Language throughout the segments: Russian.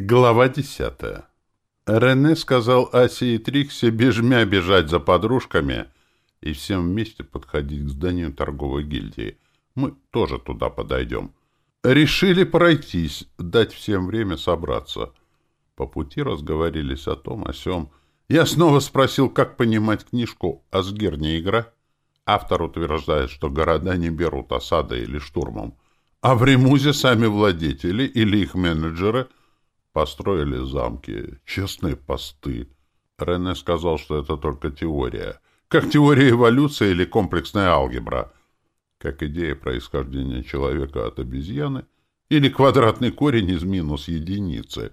Глава десятая. Рене сказал Асе и Триксе бежмя бежать за подружками и всем вместе подходить к зданию торговой гильдии. Мы тоже туда подойдем. Решили пройтись, дать всем время собраться. По пути разговорились о том, о сём. Я снова спросил, как понимать книжку «Асгир не игра». Автор утверждает, что города не берут осадой или штурмом, а в Ремузе сами владетели или их менеджеры – Построили замки, честные посты. Рене сказал, что это только теория. Как теория эволюции или комплексная алгебра. Как идея происхождения человека от обезьяны или квадратный корень из минус единицы.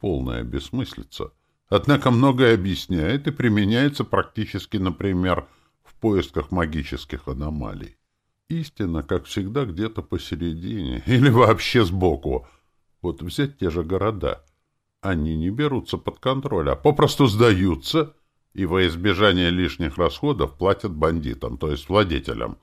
Полная бессмыслица. Однако многое объясняет и применяется практически, например, в поисках магических аномалий. Истина, как всегда, где-то посередине или вообще сбоку — вот взять те же города. Они не берутся под контроль, а попросту сдаются и во избежание лишних расходов платят бандитам, то есть владетелям.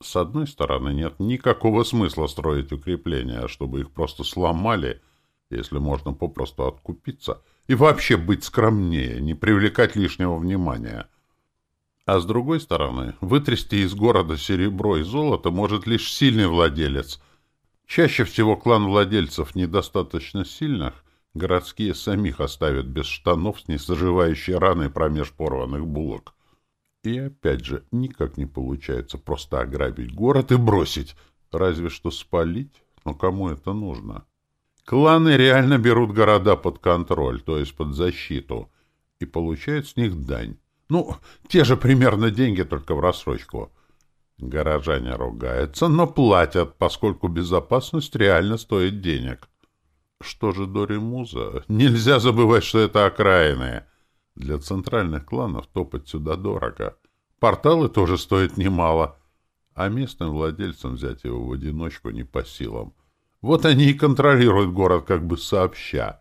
С одной стороны, нет никакого смысла строить укрепления, чтобы их просто сломали, если можно попросту откупиться, и вообще быть скромнее, не привлекать лишнего внимания. А с другой стороны, вытрясти из города серебро и золото может лишь сильный владелец, Чаще всего клан владельцев недостаточно сильных, городские самих оставят без штанов с несаживающей раной промеж порванных булок. И опять же, никак не получается просто ограбить город и бросить, разве что спалить, но кому это нужно? Кланы реально берут города под контроль, то есть под защиту, и получают с них дань. Ну, те же примерно деньги, только в рассрочку. Горожане ругаются, но платят, поскольку безопасность реально стоит денег. Что же до Ремуза? Нельзя забывать, что это окраины. Для центральных кланов топать сюда дорого. Порталы тоже стоят немало. А местным владельцам взять его в одиночку не по силам. Вот они и контролируют город как бы сообща.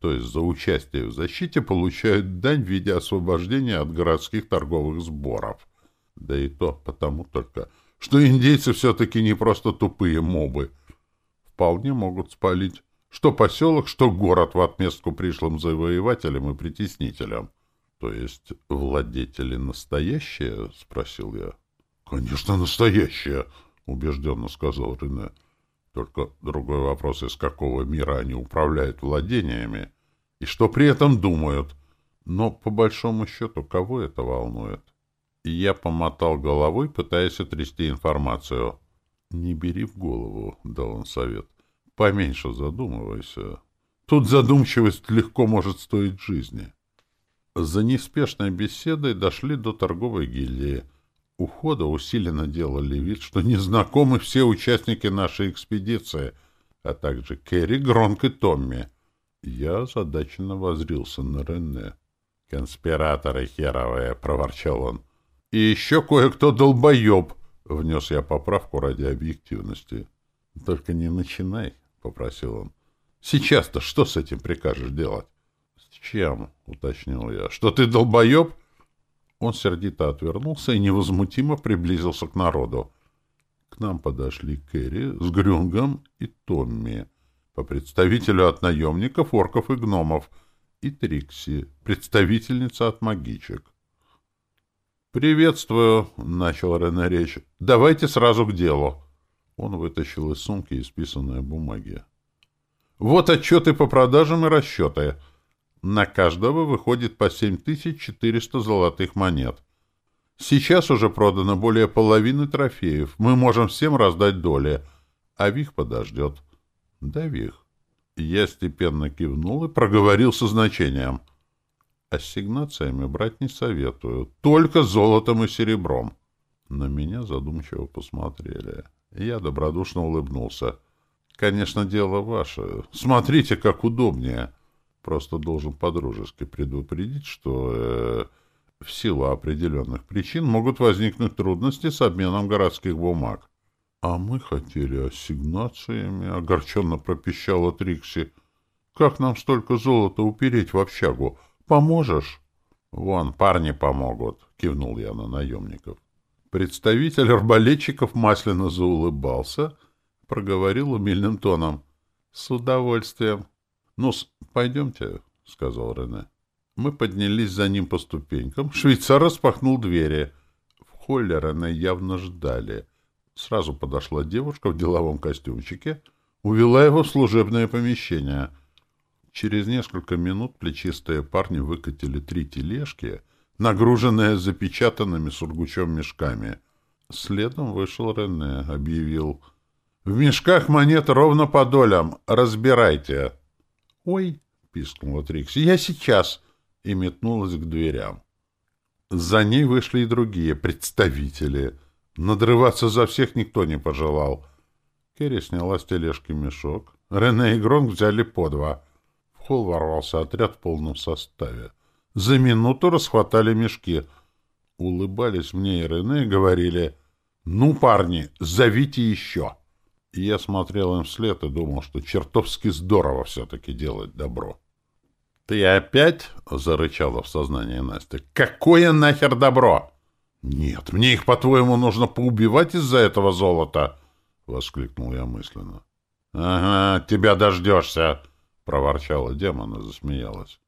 То есть за участие в защите получают дань в виде освобождения от городских торговых сборов. Да и то потому только, что индейцы все-таки не просто тупые мобы. Вполне могут спалить что поселок, что город в отместку пришлым завоевателям и притеснителям. — То есть владетели настоящие? — спросил я. — Конечно, настоящие, — убежденно сказал Рене. Только другой вопрос, из какого мира они управляют владениями и что при этом думают. Но, по большому счету, кого это волнует? Я помотал головой, пытаясь отрясти информацию. «Не бери в голову», — дал он совет. «Поменьше задумывайся. Тут задумчивость легко может стоить жизни». За неспешной беседой дошли до торговой гильдии. У входа усиленно делали вид, что незнакомы все участники нашей экспедиции, а также Керри, Гронк и Томми. Я озадаченно возрился на Рене. «Конспираторы херовые!» — проворчал он. И еще кое-кто долбоеб, — внес я поправку ради объективности. — Только не начинай, — попросил он. — Сейчас-то что с этим прикажешь делать? — С чем? — уточнил я. — Что ты долбоеб? Он сердито отвернулся и невозмутимо приблизился к народу. К нам подошли Кэрри с Грюнгом и Томми, по представителю от наемников, орков и гномов, и Трикси, представительница от магичек. «Приветствую», — начал Рене речь. «Давайте сразу к делу». Он вытащил из сумки исписанные бумаги. «Вот отчеты по продажам и расчеты. На каждого выходит по 7400 золотых монет. Сейчас уже продано более половины трофеев. Мы можем всем раздать доли. А Вих подождет». «Да, Вих». Я степенно кивнул и проговорил со значением — Ассигнациями брать не советую. Только золотом и серебром. На меня задумчиво посмотрели. Я добродушно улыбнулся. Конечно, дело ваше. Смотрите, как удобнее. Просто должен подружески предупредить, что э, в силу определенных причин могут возникнуть трудности с обменом городских бумаг. — А мы хотели ассигнациями, — огорченно пропищала Трикси. — Как нам столько золота упереть в общагу? Поможешь? — Вон, парни помогут, — кивнул я на наемников. Представитель арбалетчиков масляно заулыбался, проговорил умильным тоном. — С удовольствием. ну пойдемте, — сказал Рене. Мы поднялись за ним по ступенькам. Швейцар распахнул двери. В холле Рене явно ждали. Сразу подошла девушка в деловом костюмчике, увела его в служебное помещение. Через несколько минут плечистые парни выкатили три тележки, нагруженные запечатанными сургучом мешками. Следом вышел Рене, объявил. «В мешках монет ровно по долям. Разбирайте». «Ой!» — пискнула Трикси. «Я сейчас!» и метнулась к дверям. За ней вышли и другие представители. Надрываться за всех никто не пожелал. Керри сняла с тележки мешок. Рене и Гронк взяли по два. Холл ворвался отряд в полном составе. За минуту расхватали мешки. Улыбались мне и Рене и говорили «Ну, парни, зовите еще!» И я смотрел им вслед и думал, что чертовски здорово все-таки делать добро. «Ты опять?» — зарычала в сознании Настя. «Какое нахер добро?» «Нет, мне их, по-твоему, нужно поубивать из-за этого золота?» — воскликнул я мысленно. «Ага, тебя дождешься!» — проворчала демон и засмеялась.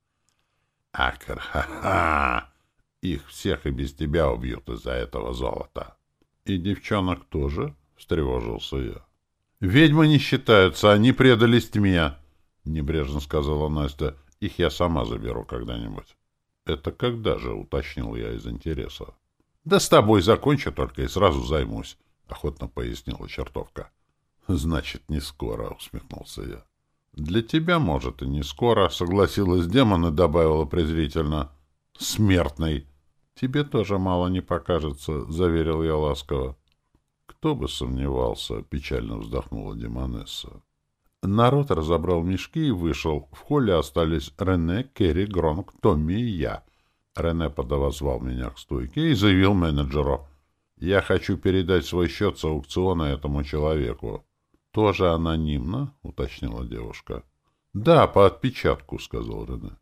«Акр, ха-ха! Их всех и без тебя убьют из-за этого золота!» «И девчонок тоже?» — встревожился я. «Ведьмы не считаются, они предались тьме!» — небрежно сказала Настя. Их я сама заберу когда-нибудь. — Это когда же? — уточнил я из интереса. — Да с тобой закончу только и сразу займусь, — охотно пояснила чертовка. — Значит, не скоро, — усмехнулся я. — Для тебя, может, и не скоро, — согласилась демон и добавила презрительно. — Смертный. — Тебе тоже мало не покажется, — заверил я ласково. — Кто бы сомневался, — печально вздохнула демонесса. Народ разобрал мешки и вышел. В холле остались Рене, Керри, Гронк, Томми и я. Рене подозвал меня к стойке и заявил менеджеру. «Я хочу передать свой счет с аукциона этому человеку». «Тоже анонимно?» — уточнила девушка. «Да, по отпечатку», — сказал Рене.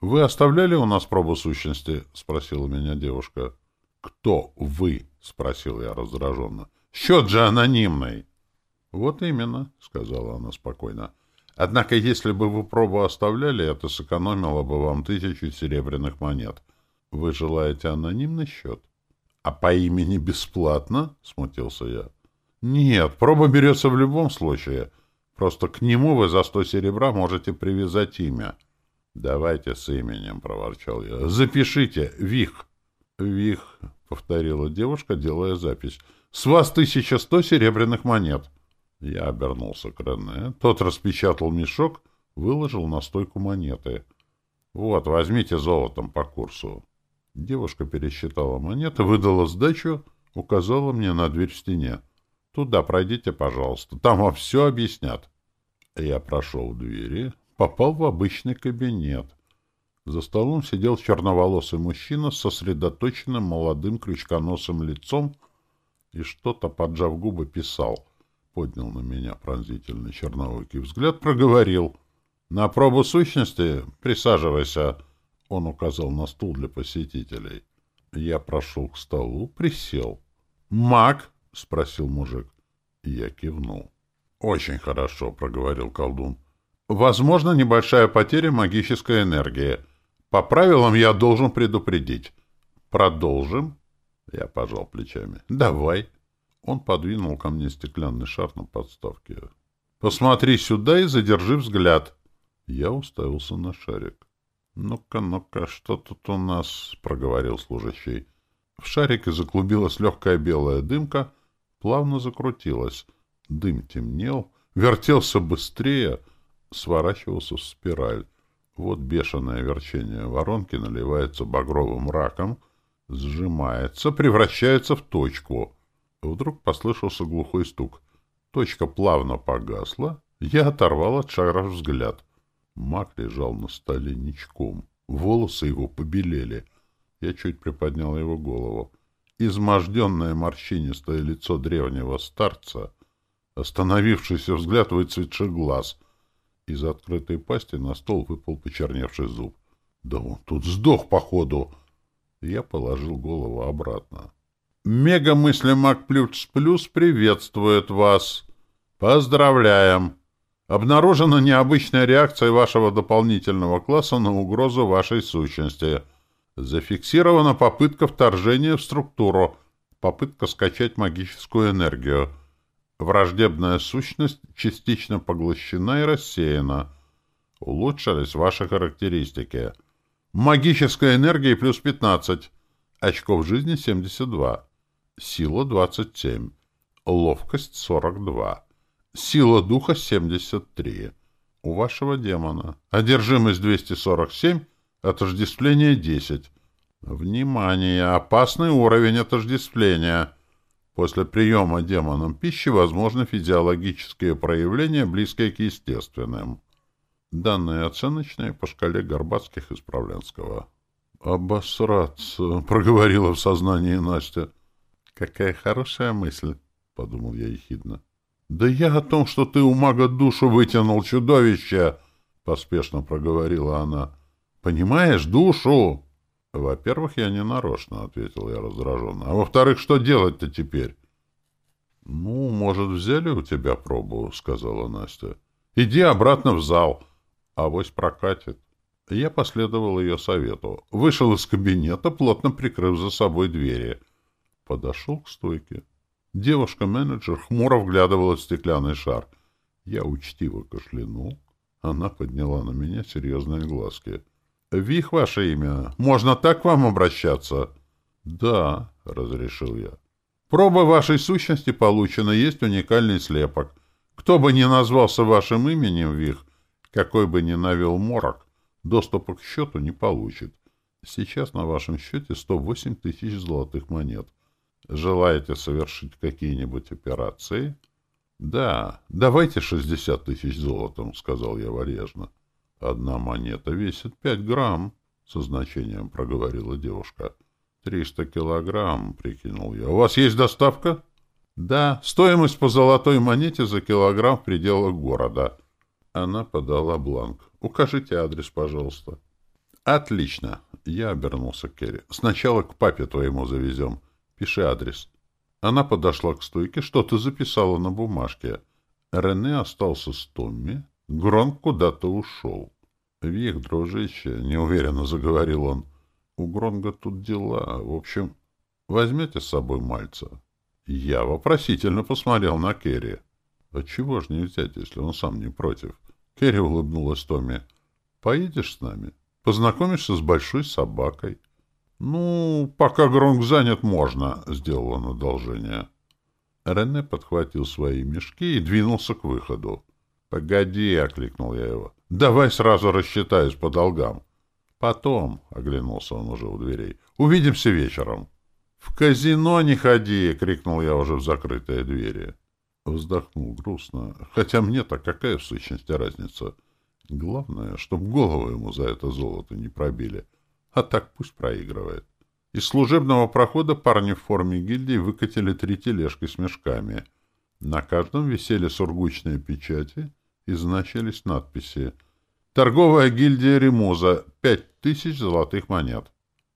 «Вы оставляли у нас пробу сущности?» — спросила меня девушка. «Кто вы?» — спросил я раздраженно. «Счет же анонимный!» «Вот именно», — сказала она спокойно. «Однако, если бы вы пробу оставляли, это сэкономило бы вам тысячу серебряных монет. Вы желаете анонимный счет?» «А по имени бесплатно?» — смутился я. «Нет, проба берется в любом случае. Просто к нему вы за сто серебра можете привязать имя». «Давайте с именем», — проворчал я. «Запишите. Вих». «Вих», — повторила девушка, делая запись. «С вас тысяча сто серебряных монет». Я обернулся к Рене. Тот распечатал мешок, выложил на стойку монеты. «Вот, возьмите золотом по курсу». Девушка пересчитала монеты, выдала сдачу, указала мне на дверь в стене. «Туда пройдите, пожалуйста, там вам все объяснят». Я прошел в двери, попал в обычный кабинет. За столом сидел черноволосый мужчина с сосредоточенным молодым крючконосым лицом и что-то, поджав губы, писал — поднял на меня пронзительный черновокий взгляд, проговорил. «На пробу сущности присаживайся», — он указал на стул для посетителей. Я прошел к столу, присел. «Маг?» — спросил мужик. Я кивнул. «Очень хорошо», — проговорил колдун. «Возможно, небольшая потеря магической энергии. По правилам я должен предупредить. Продолжим?» Я пожал плечами. «Давай». Он подвинул ко мне стеклянный шар на подставке. «Посмотри сюда и задержи взгляд». Я уставился на шарик. «Ну-ка, ну-ка, что тут у нас?» — проговорил служащий. В шарике заклубилась легкая белая дымка, плавно закрутилась. Дым темнел, вертелся быстрее, сворачивался в спираль. Вот бешеное верчение воронки наливается багровым раком, сжимается, превращается в точку — Вдруг послышался глухой стук. Точка плавно погасла. Я оторвал от шара взгляд. Маг лежал на столе ничком. Волосы его побелели. Я чуть приподнял его голову. Изможденное морщинистое лицо древнего старца, остановившийся взгляд выцветших глаз. Из открытой пасти на стол выпал почерневший зуб. Да он тут сдох, походу! Я положил голову обратно. Мегамысли Мак Плюс Плюс приветствует вас. Поздравляем! Обнаружена необычная реакция вашего дополнительного класса на угрозу вашей сущности. Зафиксирована попытка вторжения в структуру, попытка скачать магическую энергию. Враждебная сущность частично поглощена и рассеяна. Улучшились ваши характеристики. Магическая энергия плюс 15. Очков жизни 72. Сила 27. Ловкость 42. Сила духа 73. У вашего демона. Одержимость 247. Отождествление 10. Внимание! Опасный уровень отождествления. После приема демоном пищи возможны физиологические проявления, близкие к естественным. Данные оценочные по шкале Горбатских и Справленского. «Обосраться!» — проговорила в сознании Настя. «Какая хорошая мысль!» — подумал я ехидно. «Да я о том, что ты у мага душу вытянул, чудовище!» — поспешно проговорила она. «Понимаешь, душу!» «Во-первых, я не нарочно», — ответил я раздраженно. «А во-вторых, что делать-то теперь?» «Ну, может, взяли у тебя пробу?» — сказала Настя. «Иди обратно в зал. Авось прокатит». Я последовал ее совету. Вышел из кабинета, плотно прикрыв за собой двери. Подошел к стойке. Девушка-менеджер хмуро вглядывала в стеклянный шар. Я учтиво кашлянул. Она подняла на меня серьезные глазки. «Вих ваше имя. Можно так к вам обращаться?» «Да», — разрешил я. «Проба вашей сущности получена, есть уникальный слепок. Кто бы ни назвался вашим именем, Вих, какой бы ни навел морок, доступа к счету не получит. Сейчас на вашем счете 108 тысяч золотых монет. Желаете совершить какие-нибудь операции?» «Да, давайте 60 тысяч золотом», — сказал я варежно. «Одна монета весит пять грамм», — со значением проговорила девушка. «Триста килограмм», — прикинул я. «У вас есть доставка?» «Да, стоимость по золотой монете за килограмм в пределах города». Она подала бланк. «Укажите адрес, пожалуйста». «Отлично!» — я обернулся к Керри. «Сначала к папе твоему завезем. Пиши адрес». Она подошла к стойке, что-то записала на бумажке. Рене остался с Томми. Гронк куда-то ушел. «Вих, дружище», — неуверенно заговорил он, — «у Гронга тут дела. В общем, возьмете с собой мальца?» Я вопросительно посмотрел на Керри. «А чего ж не взять, если он сам не против?» Керри улыбнулась Томми. «Поедешь с нами? Познакомишься с большой собакой?» «Ну, пока Гронг занят, можно», — сделал он одолжение. Рене подхватил свои мешки и двинулся к выходу. «Погоди», — окликнул я его. Давай сразу рассчитаюсь по долгам. Потом, — оглянулся он уже у дверей, — увидимся вечером. — В казино не ходи! — крикнул я уже в закрытые двери. Вздохнул грустно. Хотя мне-то какая в сущности разница? Главное, чтоб голову ему за это золото не пробили. А так пусть проигрывает. Из служебного прохода парни в форме гильдии выкатили три тележки с мешками. На каждом висели сургучные печати и значились надписи Торговая гильдия Ремуза. Пять тысяч золотых монет.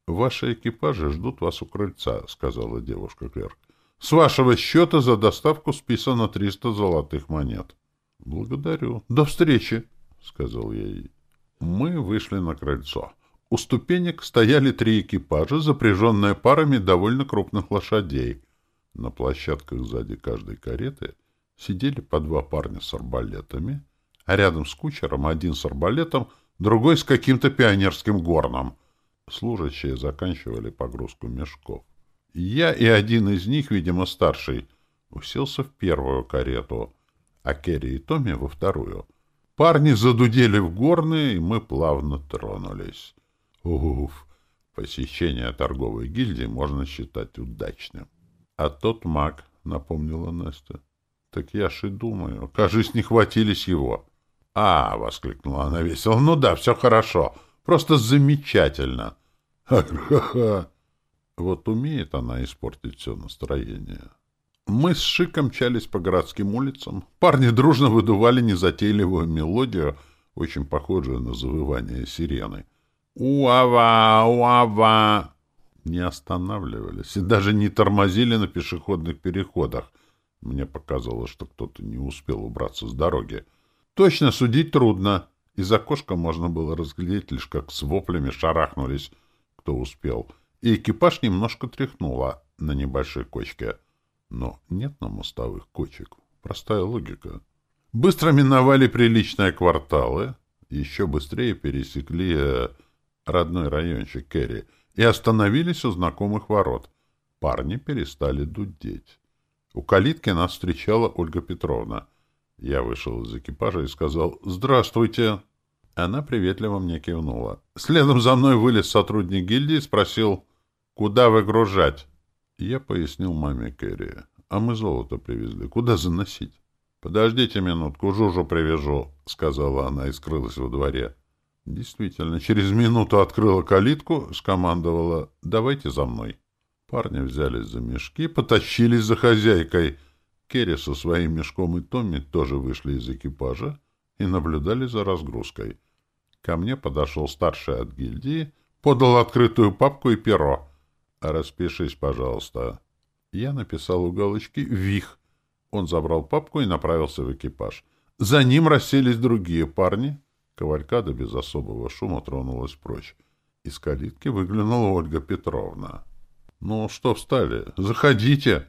Ваши экипажи ждут вас у крыльца, сказала девушка-клерк. С вашего счета за доставку списано триста золотых монет. Благодарю. До встречи, сказал я ей. Мы вышли на крыльцо. У ступенек стояли три экипажа, запряженные парами довольно крупных лошадей. На площадках сзади каждой кареты сидели по два парня с арбалетами, а рядом с кучером один с арбалетом, другой с каким-то пионерским горном. Служащие заканчивали погрузку мешков. Я и один из них, видимо, старший, уселся в первую карету, а Керри и Томми во вторую. Парни задудели в горные, и мы плавно тронулись. Уф! Посещение торговой гильдии можно считать удачным. — А тот маг, — напомнила Настя. — Так я ж и думаю. Кажись, не хватились его. «А!» — воскликнула она весело. «Ну да, все хорошо. Просто замечательно!» «Ха-ха-ха!» Вот умеет она испортить все настроение. Мы с Шиком мчались по городским улицам. Парни дружно выдували незатейливую мелодию, очень похожую на завывание сирены. «Уава! Уава!» Не останавливались и даже не тормозили на пешеходных переходах. Мне показалось, что кто-то не успел убраться с дороги. Точно судить трудно. Из окошка можно было разглядеть лишь, как с воплями шарахнулись, кто успел. И экипаж немножко тряхнуло на небольшой кочке. Но нет на мостовых кочек. Простая логика. Быстро миновали приличные кварталы, еще быстрее пересекли э, родной райончик Керри и остановились у знакомых ворот. Парни перестали дудеть. У калитки нас встречала Ольга Петровна. Я вышел из экипажа и сказал «Здравствуйте». Она приветливо мне кивнула. Следом за мной вылез сотрудник гильдии и спросил «Куда выгружать?» Я пояснил маме Керри. «А мы золото привезли. Куда заносить?» «Подождите минутку, Жужу привяжу», — сказала она и скрылась во дворе. Действительно, через минуту открыла калитку, скомандовала «давайте за мной». Парни взялись за мешки, потащились за хозяйкой. Керри со своим мешком и Томми тоже вышли из экипажа и наблюдали за разгрузкой. Ко мне подошел старший от гильдии, подал открытую папку и перо. «Распишись, пожалуйста». Я написал у галочки «Вих». Он забрал папку и направился в экипаж. За ним расселись другие парни — Кавалькада без особого шума тронулась прочь. Из калитки выглянула Ольга Петровна. — Ну, что встали? Заходите!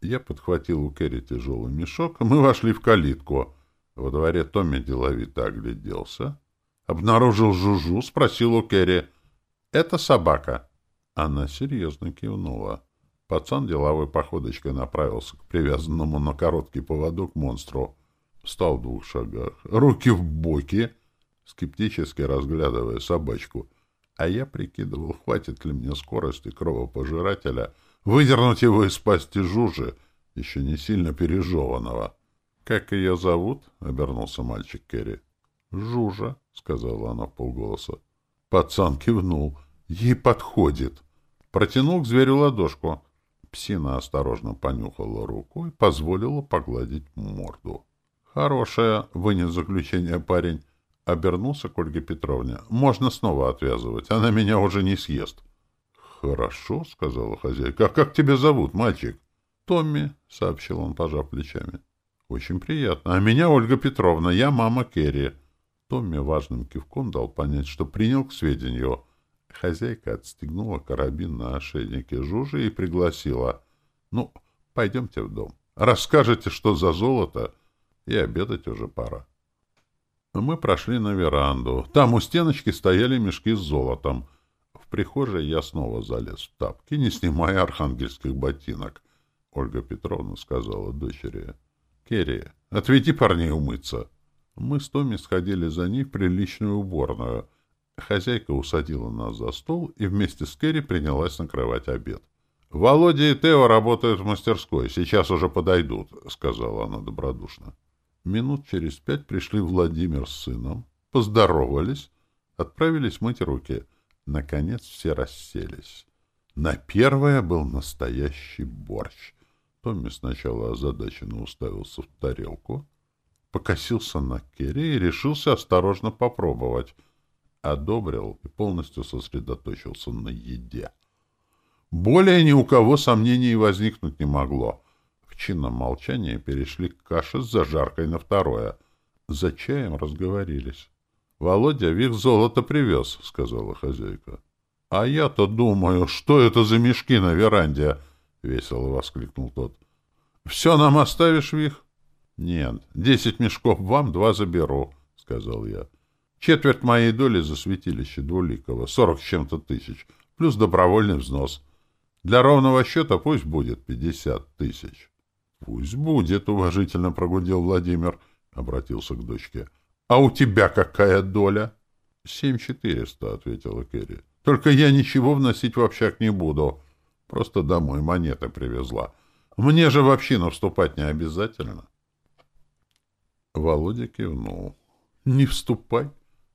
Я подхватил у Керри тяжелый мешок, и мы вошли в калитку. Во дворе Томми деловито огляделся. Обнаружил Жужу, спросил у Керри. — Это собака? Она серьезно кивнула. Пацан деловой походочкой направился к привязанному на короткий поводок монстру. Встал в двух шагах, руки в боки — скептически разглядывая собачку, а я прикидывал, хватит ли мне скорости кровопожирателя выдернуть его из пасти жужи, еще не сильно пережеванного. — Как ее зовут? — обернулся мальчик Керри. — Жужа, — сказала она полголоса. Пацан кивнул. Ей подходит. Протянул к зверю ладошку. Псина осторожно понюхала руку и позволила погладить морду. — Хорошая, — вынес заключение парень. Обернулся к Ольге Петровне. «Можно снова отвязывать. Она меня уже не съест». «Хорошо», — сказала хозяйка. «А как тебя зовут, мальчик?» «Томми», — сообщил он, пожав плечами. «Очень приятно. А меня Ольга Петровна. Я мама Керри». Томми важным кивком дал понять, что принял к сведению. Хозяйка отстегнула карабин на ошейнике Жужи и пригласила. «Ну, пойдемте в дом. Расскажете, что за золото, и обедать уже пора». Мы прошли на веранду. Там у стеночки стояли мешки с золотом. В прихожей я снова залез в тапки, не снимая архангельских ботинок. Ольга Петровна сказала дочери. — Керри, отведи парней умыться. Мы с Томи сходили за ней в приличную уборную. Хозяйка усадила нас за стол и вместе с Керри принялась накрывать обед. — Володя и Тео работают в мастерской. Сейчас уже подойдут, — сказала она добродушно. Минут через пять пришли Владимир с сыном, поздоровались, отправились мыть руки. Наконец все расселись. На первое был настоящий борщ. Томми сначала озадаченно уставился в тарелку, покосился на Керри и решился осторожно попробовать. Одобрил и полностью сосредоточился на еде. Более ни у кого сомнений возникнуть не могло — в чинном молчании перешли к каше с зажаркой на второе. За чаем разговорились. — Володя Вих золото привез, — сказала хозяйка. — А я-то думаю, что это за мешки на веранде? — весело воскликнул тот. — Все нам оставишь, Вих? — Нет, десять мешков вам, два заберу, — сказал я. Четверть моей доли за святилище Двуликова, сорок с чем-то тысяч, плюс добровольный взнос. Для ровного счета пусть будет пятьдесят тысяч. — Пусть будет, — уважительно прогудел Владимир, — обратился к дочке. — А у тебя какая доля? — Семь четыреста, — ответила Керри. — Только я ничего вносить в общак не буду. Просто домой монеты привезла. Мне же в общину вступать не обязательно. Володя кивнул. — Не вступай.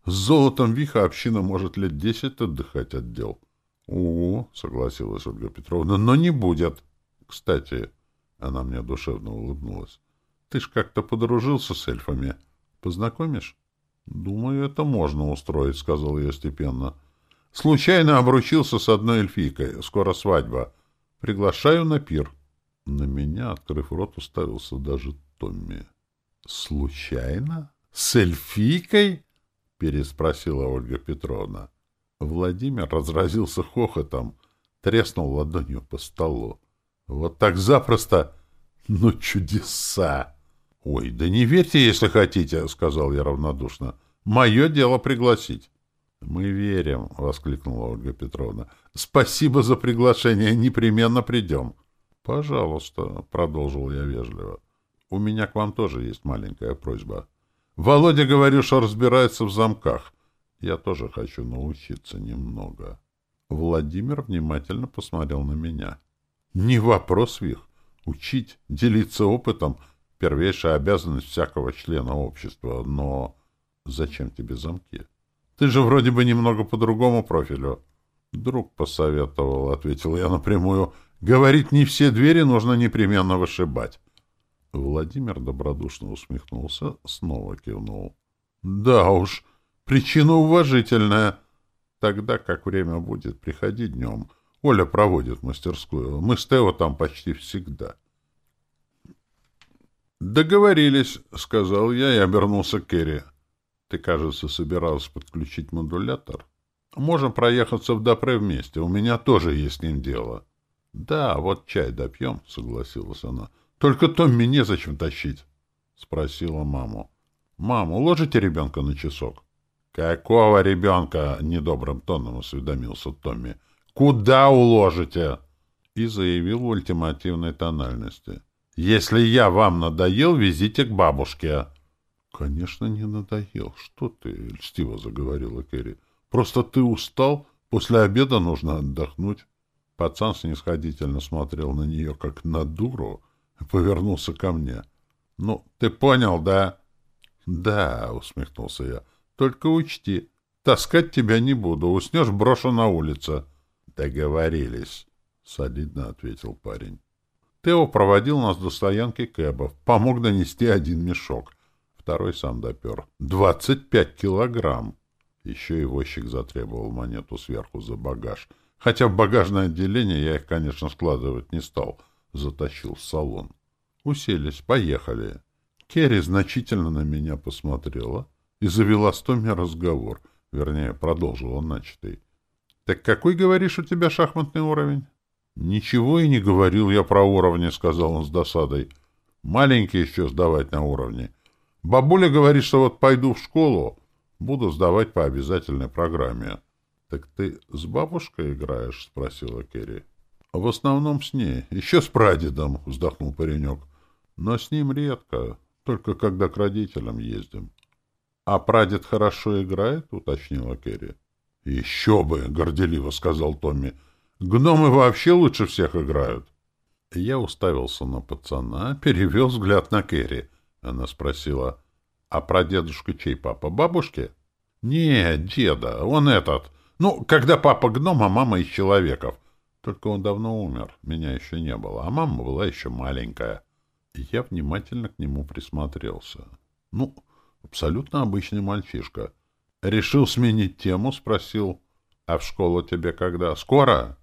С золотом Виха община может лет десять отдыхать от дел. — О, — согласилась Ольга Петровна, — но не будет. Кстати... Она мне душевно улыбнулась. Ты ж как-то подружился с эльфами. Познакомишь? Думаю, это можно устроить, сказал я степенно. Случайно обручился с одной эльфийкой. Скоро свадьба. Приглашаю на пир. На меня, открыв рот, уставился даже Томми. Случайно? С эльфийкой? переспросила Ольга Петровна. Владимир разразился хохотом, треснул ладонью по столу. Вот так запросто! Ну, чудеса! — Ой, да не верьте, если хотите, — сказал я равнодушно. — Мое дело пригласить. — Мы верим, — воскликнула Ольга Петровна. — Спасибо за приглашение, непременно придем. — Пожалуйста, — продолжил я вежливо. — У меня к вам тоже есть маленькая просьба. Володя, говорю, что разбирается в замках. Я тоже хочу научиться немного. Владимир внимательно посмотрел на меня. — Не вопрос, Вих. Учить, делиться опытом — первейшая обязанность всякого члена общества, но зачем тебе замки? Ты же вроде бы немного по другому профилю. Друг посоветовал, — ответил я напрямую. Говорит, не все двери нужно непременно вышибать. Владимир добродушно усмехнулся, снова кивнул. — Да уж, причина уважительная. Тогда, как время будет, приходи днем. Оля проводит мастерскую. Мы с Тео там почти всегда. — «Договорились», — сказал я и обернулся к Керри. «Ты, кажется, собирался подключить модулятор. Можем проехаться в Допре вместе. У меня тоже есть с ним дело». «Да, вот чай допьем», — согласилась она. «Только Томми незачем тащить», — спросила маму. «Мам, уложите ребенка на часок?» «Какого ребенка?» — недобрым тоном осведомился Томми. «Куда уложите?» И заявил в ультимативной тональности. Если я вам надоел, везите к бабушке. — Конечно, не надоел. Что ты, — льстиво заговорила Керри. — Просто ты устал. После обеда нужно отдохнуть. Пацан снисходительно смотрел на нее, как на дуру, и повернулся ко мне. — Ну, ты понял, да? — Да, — усмехнулся я. — Только учти, таскать тебя не буду. Уснешь, брошу на улице. — Договорились, — солидно ответил парень. Тео проводил нас до стоянки кэбов, помог донести один мешок. Второй сам допер. Двадцать пять килограмм! Еще и возчик затребовал монету сверху за багаж. Хотя в багажное отделение я их, конечно, складывать не стал. Затащил в салон. Уселись, поехали. Керри значительно на меня посмотрела и завела с Томми разговор. Вернее, продолжила начатый. — Так какой, говоришь, у тебя шахматный уровень? «Ничего и не говорил я про уровни», — сказал он с досадой. «Маленький еще сдавать на уровне. Бабуля говорит, что вот пойду в школу, буду сдавать по обязательной программе». «Так ты с бабушкой играешь?» — спросила Керри. «В основном с ней. Еще с прадедом», — вздохнул паренек. «Но с ним редко, только когда к родителям ездим». «А прадед хорошо играет?» — уточнила Керри. «Еще бы!» — горделиво сказал Томми. Гномы вообще лучше всех играют. Я уставился на пацана, перевел взгляд на Керри. Она спросила, а про дедушку чей папа? Бабушки? Нет, деда, он этот. Ну, когда папа гном, а мама из человеков. Только он давно умер, меня еще не было, а мама была еще маленькая. Я внимательно к нему присмотрелся. Ну, абсолютно обычный мальчишка. Решил сменить тему, спросил, а в школу тебе когда? Скоро?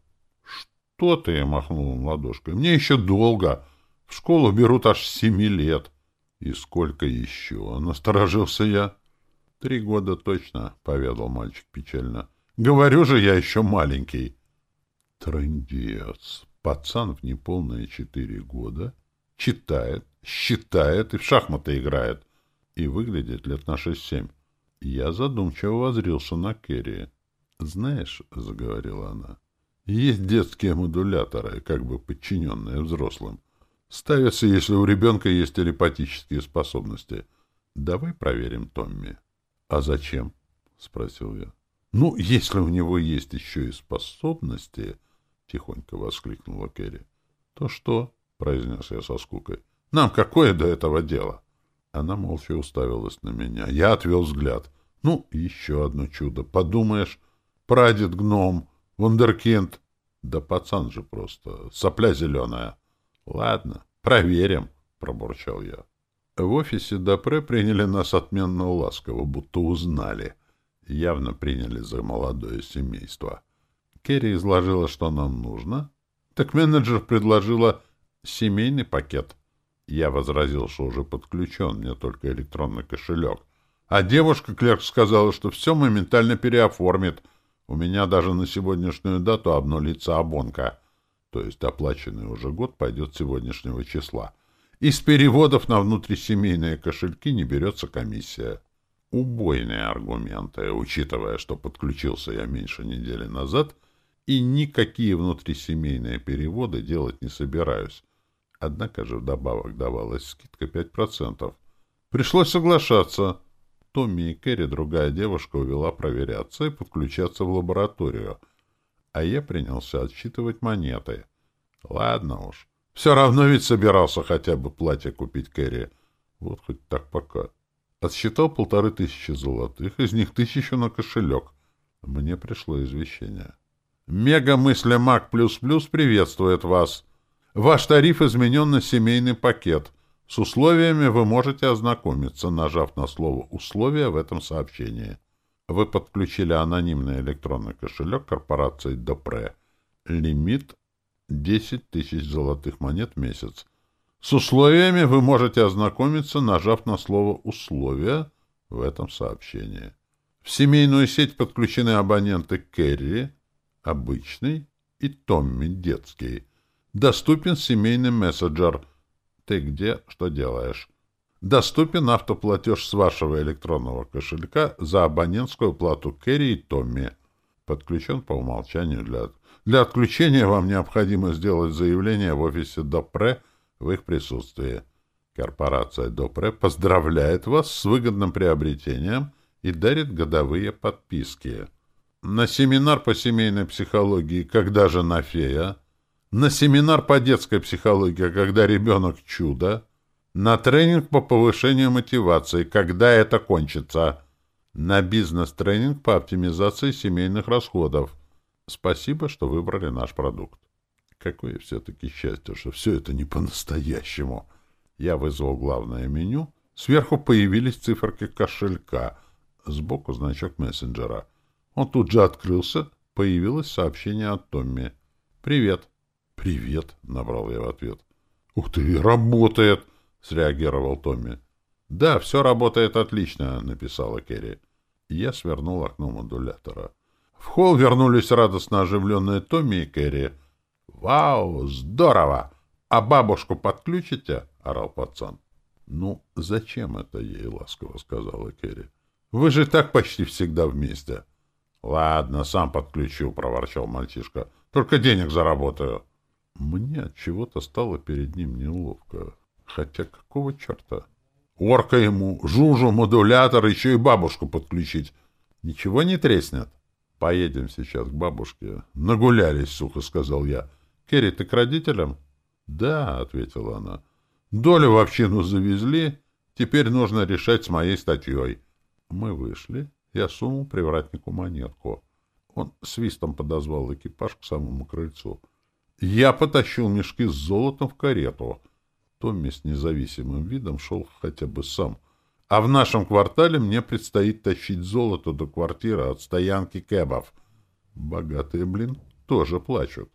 «Что ты?» — махнул ладошкой. «Мне еще долго. В школу берут аж семи лет». «И сколько еще?» — насторожился я. «Три года точно», — поведал мальчик печально. «Говорю же, я еще маленький». Трындец. Пацан в неполные четыре года читает, считает и в шахматы играет. И выглядит лет на шесть-семь. Я задумчиво возрился на Керри. «Знаешь», — заговорила она, — есть детские модуляторы, как бы подчиненные взрослым. Ставятся, если у ребенка есть телепатические способности. Давай проверим Томми. — А зачем? — спросил я. — Ну, если у него есть еще и способности, — тихонько воскликнула Керри. — То что? — произнес я со скукой. — Нам какое до этого дело? Она молча уставилась на меня. Я отвел взгляд. Ну, еще одно чудо. Подумаешь, прадед-гном Вундеркинд. Да пацан же просто, сопля зеленая. Ладно, проверим, пробурчал я. В офисе Допре приняли нас отменно ласково, будто узнали. Явно приняли за молодое семейство. Керри изложила, что нам нужно. Так менеджер предложила семейный пакет. Я возразил, что уже подключен, мне только электронный кошелек. А девушка, клерк, сказала, что все моментально переоформит. У меня даже на сегодняшнюю дату обнулится обонка. То есть оплаченный уже год пойдет сегодняшнего числа. Из переводов на внутрисемейные кошельки не берется комиссия. Убойные аргументы, учитывая, что подключился я меньше недели назад, и никакие внутрисемейные переводы делать не собираюсь. Однако же вдобавок давалась скидка 5%. Пришлось соглашаться. Томми и Кэрри другая девушка увела проверяться и подключаться в лабораторию, а я принялся отсчитывать монеты. Ладно уж. Все равно ведь собирался хотя бы платье купить Кэрри. Вот хоть так пока. Отсчитал полторы тысячи золотых, из них тысячу на кошелек. Мне пришло извещение. Мега-мысля Мак Плюс Плюс приветствует вас. Ваш тариф изменен на семейный пакет. С условиями вы можете ознакомиться, нажав на слово «условия» в этом сообщении. Вы подключили анонимный электронный кошелек корпорации Допре. Лимит 10 тысяч золотых монет в месяц. С условиями вы можете ознакомиться, нажав на слово «условия» в этом сообщении. В семейную сеть подключены абоненты Керри, обычный и Томми, детский. Доступен семейный мессенджер – ты где, что делаешь? Доступен автоплатеж с вашего электронного кошелька за абонентскую плату Керри и Томми. Подключен по умолчанию для... Для отключения вам необходимо сделать заявление в офисе Допре в их присутствии. Корпорация Допре поздравляет вас с выгодным приобретением и дарит годовые подписки. На семинар по семейной психологии «Когда же на фея?» На семинар по детской психологии, когда ребенок чудо, на тренинг по повышению мотивации, когда это кончится, на бизнес-тренинг по оптимизации семейных расходов. Спасибо, что выбрали наш продукт. Какое все-таки счастье, что все это не по-настоящему. Я вызвал главное меню. Сверху появились циферки кошелька. Сбоку значок мессенджера. Он тут же открылся. Появилось сообщение от Томми. «Привет. «Привет», — набрал я в ответ. «Ух ты, работает!» — среагировал Томми. «Да, все работает отлично», — написала Керри. Я свернул окно модулятора. В холл вернулись радостно оживленные Томми и Керри. «Вау, здорово! А бабушку подключите?» — орал пацан. «Ну, зачем это ей?» — ласково сказала Керри. «Вы же так почти всегда вместе». «Ладно, сам подключу», — проворчал мальчишка. «Только денег заработаю». Мне от чего-то стало перед ним неловко. Хотя какого черта? Орка ему, жужу, модулятор, еще и бабушку подключить. Ничего не треснет? Поедем сейчас к бабушке. Нагулялись, сухо сказал я. Керри, ты к родителям? Да, ответила она. Долю в общину завезли, теперь нужно решать с моей статьей. Мы вышли, я сунул привратнику монетку. Он свистом подозвал экипаж к самому крыльцу. Я потащил мешки с золотом в карету. Томми с независимым видом шел хотя бы сам. А в нашем квартале мне предстоит тащить золото до квартиры от стоянки кэбов. Богатые, блин, тоже плачут.